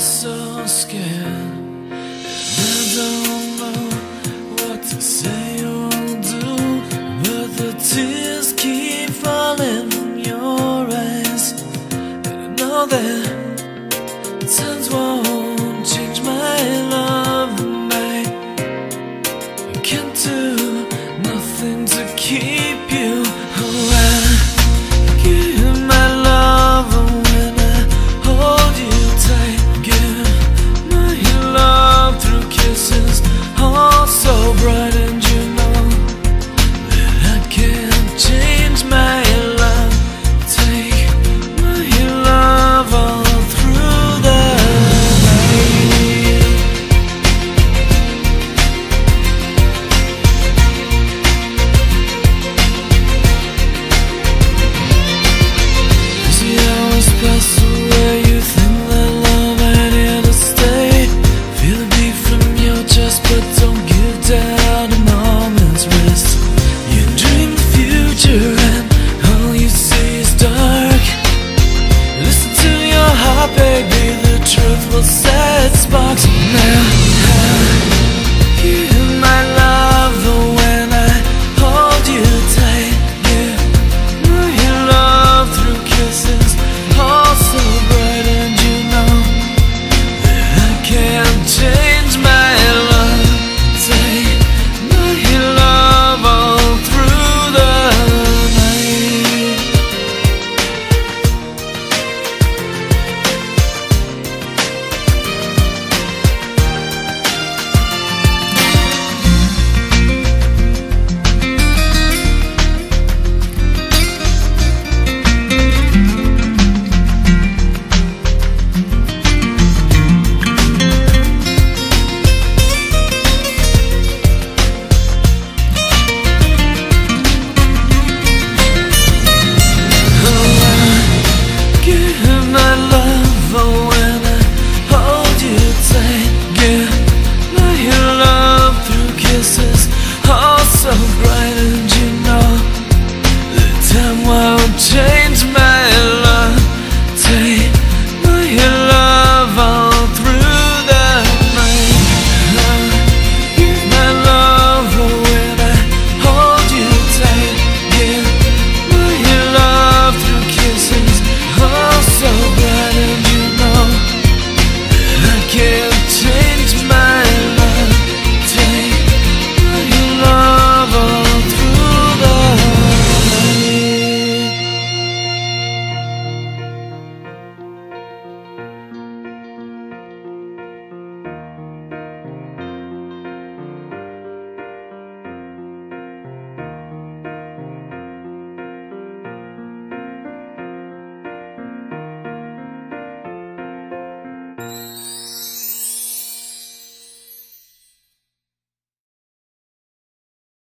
so scared. I don't know what to say or do, but the tears keep falling from your eyes. And I know that times won't change my love and I, can't do nothing to keep you.